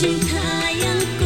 是太阳